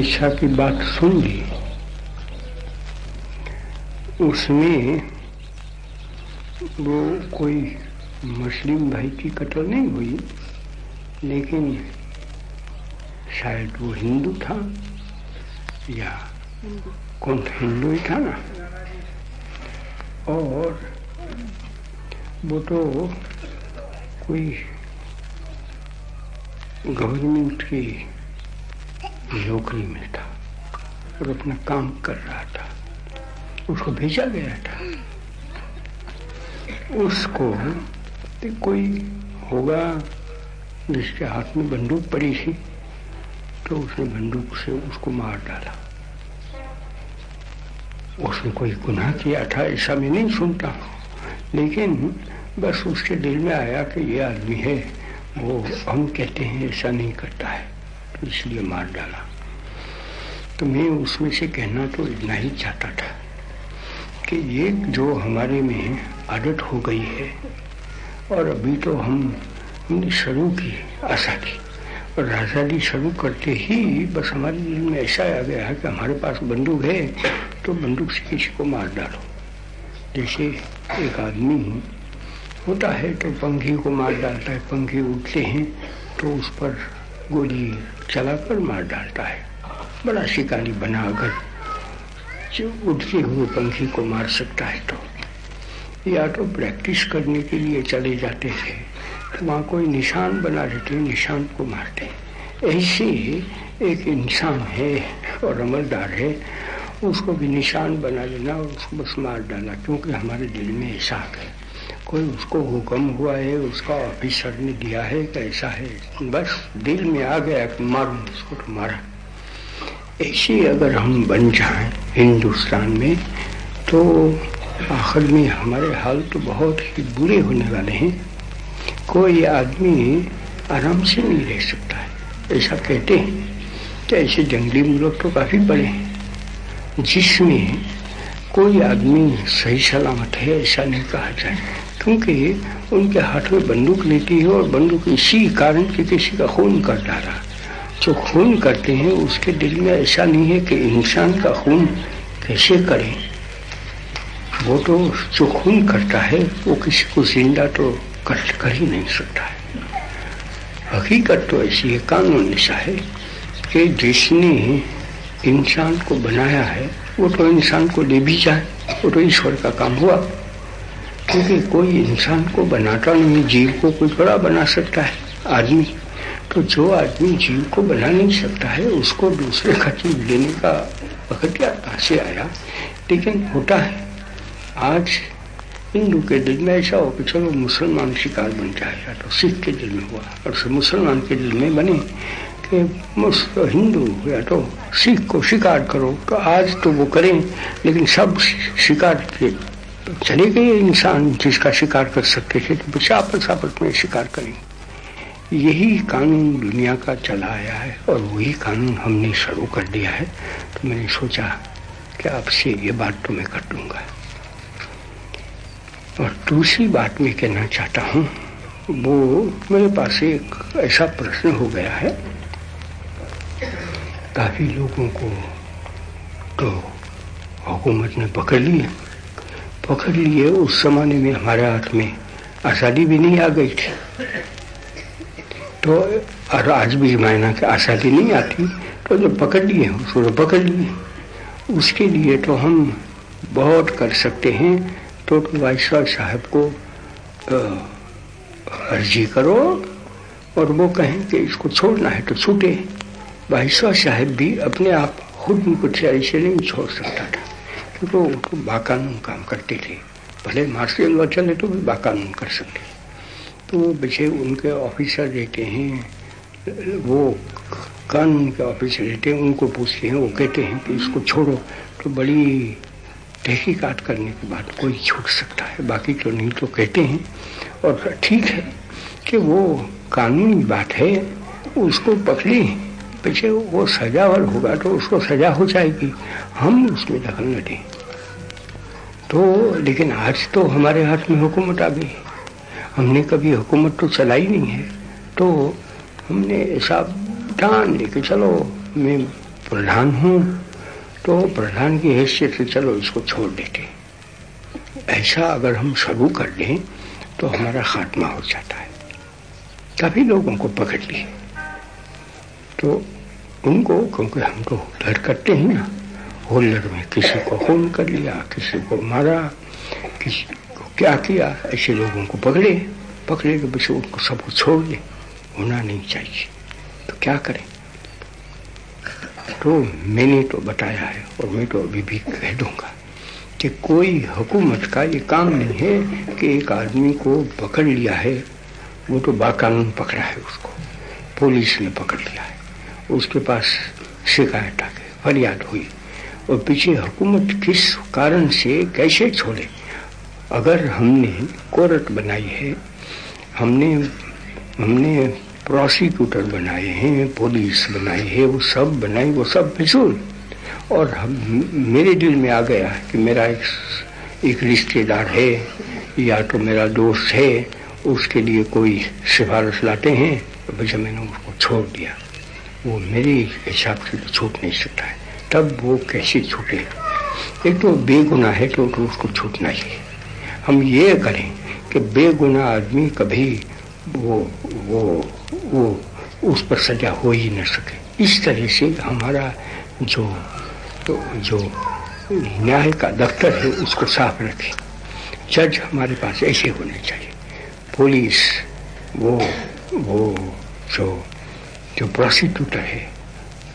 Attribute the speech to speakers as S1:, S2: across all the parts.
S1: किस्सा की बात सुन ली उसमें वो कोई मुस्लिम भाई की कत्ल नहीं हुई, लेकिन शायद वो हिंदू था या कौन हिंदू ही था ना। और वो तो कोई गवर्नमेंट की नौकरी में था। और अपना काम कर रहा था। उसको भेजा गया था। उसको कोई होगा जिसके हाथ में बंदूक पड़ी थी तो उसने बंदूक से उसको मार डाला। उसने कोई गुनाह किया था, ऐसा मैं नहीं सुनता। लेकिन बस उसके दिल में आया कि ये आदमी है, वो हम कहते हैं ऐसा नहीं करता है। तो इसलिए मार डाला। तो मैं उसमें से कहना तो इतना ही चाहता था कि ये जो हमारे में आदत हो गई है, और अभी तो हम शुरू की की और आज़ादी शुरू करते ही बस हमारे दिल में ऐसा आ गया है कि हमारे पास बंदूक है तो बंदूक से किसी को मार डालो। जैसे एक आदमी होता है तो पंखी को मार डालता है, पंखी उठते हैं तो उस पर गोली चलाकर मार डालता है। बड़ा शिकारी बना अगर जो उठते हुए पंखी को मार सकता है तो। या तो प्रैक्टिस करने के लिए चले जाते थे तो वहाँ कोई निशान बना देते निशान को मारते ऐसे एक इंसान है और अमलदार है। उसको भी निशान बना लेना और उसको बस मार डालना, क्योंकि हमारे दिल में ऐसा है। कोई उसको हुक्म हुआ है, उसका ऑफिसर ने दिया है कि ऐसा है। बस दिल में आ गया कि मारूं, उसको तो मारा। ऐसे अगर हम बन जाए हिंदुस्तान में तो आखिर में हमारे हाल तो बहुत ही बुरे होने वाले हैं। कोई आदमी आराम से नहीं रह सकता है। ऐसा कहते हैं कि ऐसे जंगली मुल्क तो काफ़ी बड़े हैं, जिसमें कोई आदमी सही सलामत है, ऐसा नहीं कहा जाए। क्योंकि उनके हाथ में बंदूक लेती है और बंदूक इसी कारण कि किसी का खून कर डाला जो खून करते हैं उसके दिल में ऐसा नहीं है कि इंसान का खून कैसे करें। वो तो जो खून करता है वो किसी को ज़िंदा तो कर, कर ही नहीं सकता है। हकीकत तो ऐसी है कानून ऐसा है कि जिसने इंसान को बनाया है वो तो इंसान को ले भी जाए वो तो ईश्वर का काम हुआ। क्योंकि कोई इंसान को बनाता नहीं, जीव को कोई बड़ा बना सकता है, आदमी। तो जो आदमी जीव को बना नहीं सकता है, उसको दूसरे का जीव लेने का वक्त कहाँ से आया। लेकिन होता है, आज हिंदू के दिल में ऐसा हो कि चलो मुसलमान शिकार बन जाएगा तो सिख के दिल में हुआ, और मुसलमान के दिल में बने कि हिंदू या तो सिख को शिकार करो। तो आज तो वो करें, लेकिन सब शिकार के चले गए इंसान जिसका शिकार कर सकते थे तो बच्चा आपस आपस में शिकार करें। यही कानून दुनिया का चला आया है और वही कानून हमने शुरू कर दिया है। तो मैंने सोचा कि आपसे ये बात तो मैं कर दूँगा। और दूसरी बात मैं कहना चाहता हूँ, वो मेरे पास एक ऐसा प्रश्न हो गया है। काफ़ी लोगों को तो हुकूमत ने पकड़ लिए पकड़ लिए उस जमाने में, हमारे हाथ में। आज़ादी भी नहीं आ गई थी। तो और आज भी मायना कि आज़ादी नहीं आती। तो जो पकड़ लिए, उसको तो पकड़ लिए। उसके लिए तो हम बहुत कर सकते हैं। तो वाइसराय साहब को अर्जी करो और वो कहें कि इसको छोड़ना है तो छूटे। वाइसराय साहब भी अपने आप खुद उनको ऐसे नहीं छोड़ सकता था। क्योंकि वो तो बाकानून काम करते थे। भले मार्शल लॉ चले तो भी बाकानून कर सकते। तो बच्चे उनके ऑफिसर रहते हैं, वो कानून के ऑफिसर रहते हैं, उनको पूछते हैं, वो कहते हैं कि इसको छोड़ो। तो बड़ी तहकीकात करने के बाद कोई छूट सकता है। बाकी तो नहीं तो कहते हैं। और ठीक है कि वो कानूनी बात है, उसको पकड़े। पीछे वो सजावर होगा तो उसको सजा हो जाएगी। हम उसमें दखल न दें। तो लेकिन आज तो हमारे हाथ में हुकूमत आ गई। हमने कभी हुकूमत तो चलाई नहीं है। तो हमने ऐसा ठान ली कि चलो, मैं प्रधान हूँ। तो प्रधान की हैसियत से चलो, इसको छोड़ देते। ऐसा अगर हम शुरू कर दें तो हमारा खात्मा हो जाता है। काफ़ी लोगों को पकड़ लिए। तो उनको, क्योंकि हम तो डर करते हैं ना होल्डर में किसी को खून कर लिया, किसी को मारा, किसी को क्या किया, ऐसे लोगों को पकड़े पकड़े तो बस उनको सबको छोड़ दे होना नहीं चाहिए। तो क्या करें? तो मैंने तो बताया है, और मैं तो अभी भी कह दूँगा कि कोई हुकूमत का ये काम नहीं है कि एक आदमी को पकड़ लिया है, वो तो बाकानून पकड़ा है उसको, पुलिस ने पकड़ लिया है। उसके पास शिकायत आ गई फरियाद हुई। और पीछे हुकूमत किस कारण से कैसे छोड़े? अगर हमने कोर्ट बनाई है हमने हमने प्रोसिक्यूटर बनाए हैं पुलिस बनाई है वो सब बनाई वो सब फिजूल। और हम मेरे दिल में आ गया कि मेरा एक, एक रिश्तेदार है या तो मेरा दोस्त है उसके लिए कोई सिफारिश लाते हैं तो भैया मैंने उसको छोड़ दिया। वो मेरे हिसाब से तो छूट नहीं सकता है। तब वो कैसे छूटे? एक तो बेगुना है तो, तो उसको छूटना चाहिए। हम ये करें कि बेगुना आदमी कभी वो वो वो उस पर सजा हो ही न सके। इस तरह से हमारा जो तो जो न्याय का दफ्तर है उसको साफ़ रखें। जज हमारे पास ऐसे होने चाहिए। पुलिस वो वो जो जो प्रोसिक्यूटर है,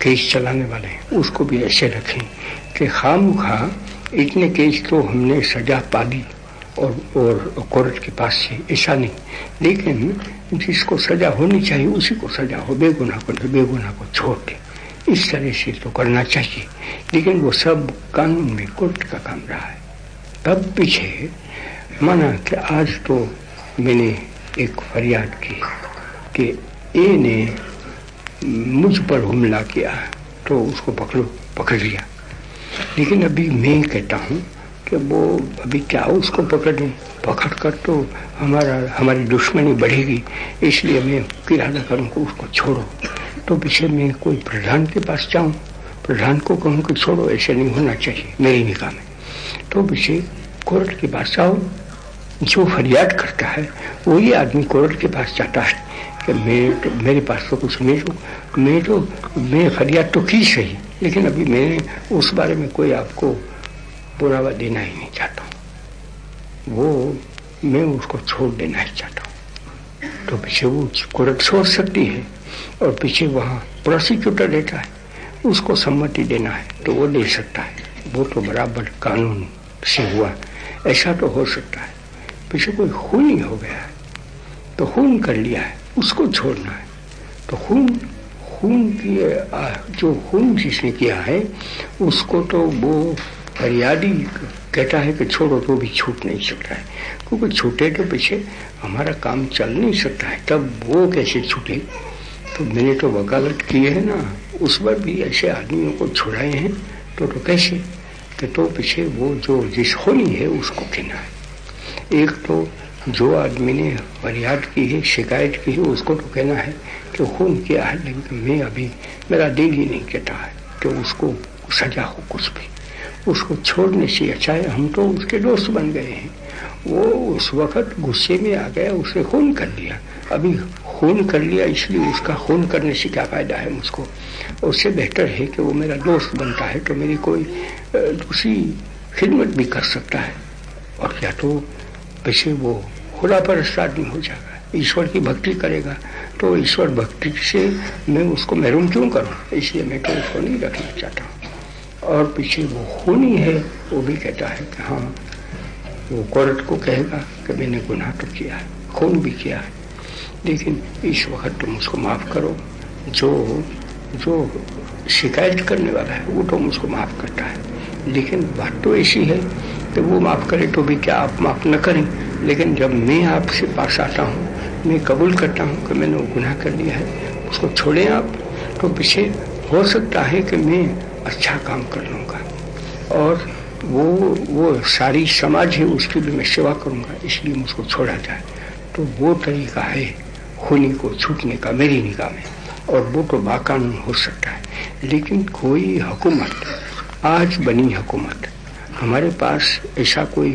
S1: केस चलाने वाले उसको भी ऐसे रखें कि खाम खा इतने केस तो हमने सजा पा दी और और कोर्ट के पास से ऐसा नहीं। लेकिन जिसको सजा होनी चाहिए, उसी को सजा हो बेगुना को तो बेगुना को छोड़ दे इस तरह से तो करना चाहिए। लेकिन वो सब कानून में कोर्ट का काम रहा है। तब पीछे माना कि आज तो मैंने एक फरियाद की कि ए ने मुझ पर हमला किया तो उसको पकड़ो, पकड़ लिया। लेकिन अभी मैं कहता हूँ कि वो अभी क्या उसको पकड़ें पकड़ कर तो हमारा, हमारी दुश्मनी बढ़ेगी, इसलिए मैं किराना करूँ को उसको छोड़ो। तो पीछे मैं कोई प्रधान के पास जाऊँ, प्रधान को कहूँ कि छोड़ो, ऐसे नहीं होना चाहिए, मेरी निगाह में। तो पीछे कोर्ट के पास जाओ, जो फरियाद करता है, वही आदमी कोर्ट के पास जाता है। कि मैं तो मेरे पास तो कुछ नहीं तो मैं तो मैं फरियाद तो की सही। लेकिन अभी मैंने उस बारे में कोई आपको बुरावा देना ही नहीं चाहता वो मैं उसको छोड़ देना ही चाहता हूँ। तो पीछे वो कोर्ट छोड़ सकती है और पीछे वहाँ प्रोसिक्यूटर रहता है। उसको सम्मति देना है तो वो दे सकता है। वो तो बराबर कानून से हुआ। ऐसा तो हो सकता है। पीछे कोई खून ही हो गया है। तो खून कर लिया है। उसको छोड़ना है। तो खून खून की जो खून जिसने किया है, उसको तो वो फरियादी कहता है कि छोड़ो तो भी छूट नहीं सकता है। क्योंकि छूटे के पीछे हमारा काम चल नहीं सकता है। तब वो कैसे छूटे? तो मैंने तो वकालत की है ना, उस पर भी ऐसे आदमियों को छुड़ाए हैं। तो तो कैसे? कि तो पीछे वो जो जिस होनी है, उसको कहना है। एक तो जो आदमी ने फरियाद की है, शिकायत की है, उसको तो कहना है कि खून किया है, लेकिन मैं अभी, मेरा दिल ही नहीं कहता है कि उसको सजा हो कुछ भी। उसको छोड़ने से अच्छा है, हम तो उसके दोस्त बन गए हैं। वो उस वक्त गुस्से में आ गया उसे खून कर लिया। अभी खून कर लिया, इसलिए उसका खून करने से क्या फ़ायदा है मुझको? उससे बेहतर है कि वो मेरा दोस्त बनता है तो मेरी कोई दूसरी खिदमत भी कर सकता है। और क्या तो वैसे वो खुदा परस्त आदमी हो जाएगा। ईश्वर की भक्ति करेगा। तो ईश्वर भक्ति से मैं उसको महरूम क्यों करूँ? इसलिए मैं तो उसको नहीं रखना चाहता। और पीछे वो खूनी है, वो भी कहता है कि हाँ वो कोर्ट को कहेगा कि मैंने गुनाह तो किया है, खून भी किया है। लेकिन इस वक्त तुम उसको माफ़ करो। जो जो शिकायत करने वाला है, वो तो मुझको माफ़ करता है। लेकिन बात तो ऐसी है कि वो माफ़ करे तो भी क्या आप माफ़ न करें? लेकिन जब मैं आपसे पास आता हूँ, मैं कबूल करता हूँ कि मैंने वो गुनाह कर लिया है, उसको छोड़ें आप तो पीछे हो सकता है कि मैं अच्छा काम कर लूँगा। और वो वो सारी समाज है, उसकी भी मैं सेवा करूँगा, इसलिए मुझको छोड़ा जाए। तो वो तरीका है होने को छूटने का, मेरी निगाह में। और वो तो बाकानून हो सकता है। लेकिन कोई हुकूमत, आज बनी हुकूमत, हमारे पास ऐसा कोई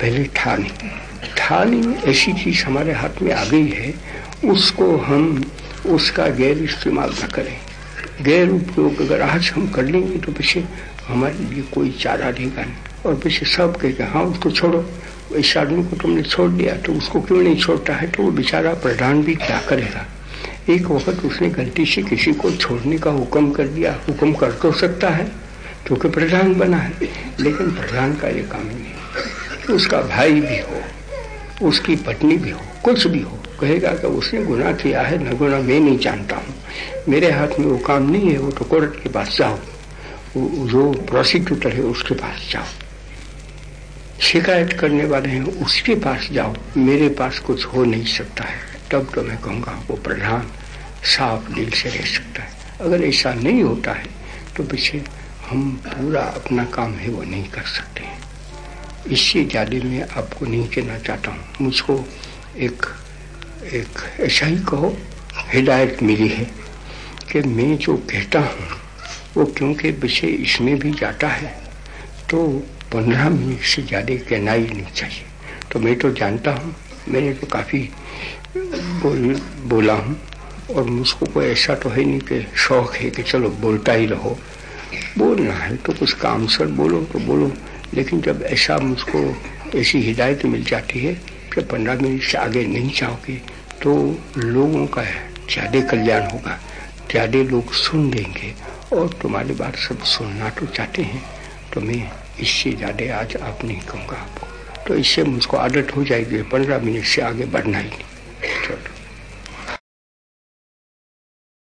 S1: पहले था नहीं। था नहीं ऐसी चीज़ हमारे हाथ में आ गई है, उसको हम, उसका गैर इस्तेमाल न करें। गैर उपयोग अगर आज हम कर लेंगे तो पीछे हमारे लिए कोई चारा नहीं। और पीछे सब कहेगा हाँ उसको छोड़ो। इस आदमी को तुमने छोड़ दिया तो उसको क्यों नहीं छोड़ता है? तो वो बेचारा प्रधान भी क्या करेगा? एक वक्त उसने गलती से किसी को छोड़ने का हुक्म कर दिया। हुक्म कर तो सकता है, क्योंकि प्रधान बना है, लेकिन प्रधान का ये काम नहीं उसका भाई भी हो उसकी पत्नी भी हो, कुछ भी हो, कहेगा कि उसने गुनाह किया है, न गुना मैं नहीं जानता हूँ। मेरे हाथ में वो काम नहीं है, वो तो कोर्ट के पास जाओ। जो प्रोसिक्यूटर है, उसके पास जाओ। शिकायत करने वाले हैं, उसके पास जाओ। मेरे पास कुछ हो नहीं सकता है। तब तो मैं कहूँगा, वो प्रधान साफ़ दिल से रह सकता है। अगर ऐसा नहीं होता है तो पीछे हम पूरा अपना काम है, वो नहीं कर सकते हैं। इससे ज़्यादा मैं आपको नहीं कहना चाहता हूँ। मुझको एक एक ऐसा ही कहो, हिदायत मिली है कि मैं जो कहता हूँ, वो क्योंकि विषय इसमें भी जाता है तो पंद्रह मिनट से ज़्यादा कहना ही नहीं चाहिए। तो मैं तो जानता हूँ, मैंने तो काफ़ी बोल, बोला हूँ, और मुझको कोई ऐसा तो है नहीं कि शौक है कि चलो बोलता ही रहो। बोलना है तो कुछ काम सर बोलो तो बोलो। लेकिन जब ऐसा मुझको ऐसी हिदायत मिल जाती है कि पंद्रह मिनट से आगे नहीं जाओगे तो लोगों का ज़्यादा कल्याण होगा, ज़्यादा लोग सुन देंगे और तुम्हारी बात सब सुनना तो चाहते हैं। तो मैं इससे ज़्यादा आज आप नहीं कहूँगा आपको। तो इससे मुझको आदत हो जाएगी, पंद्रह मिनट से आगे बढ़ना ही नहीं।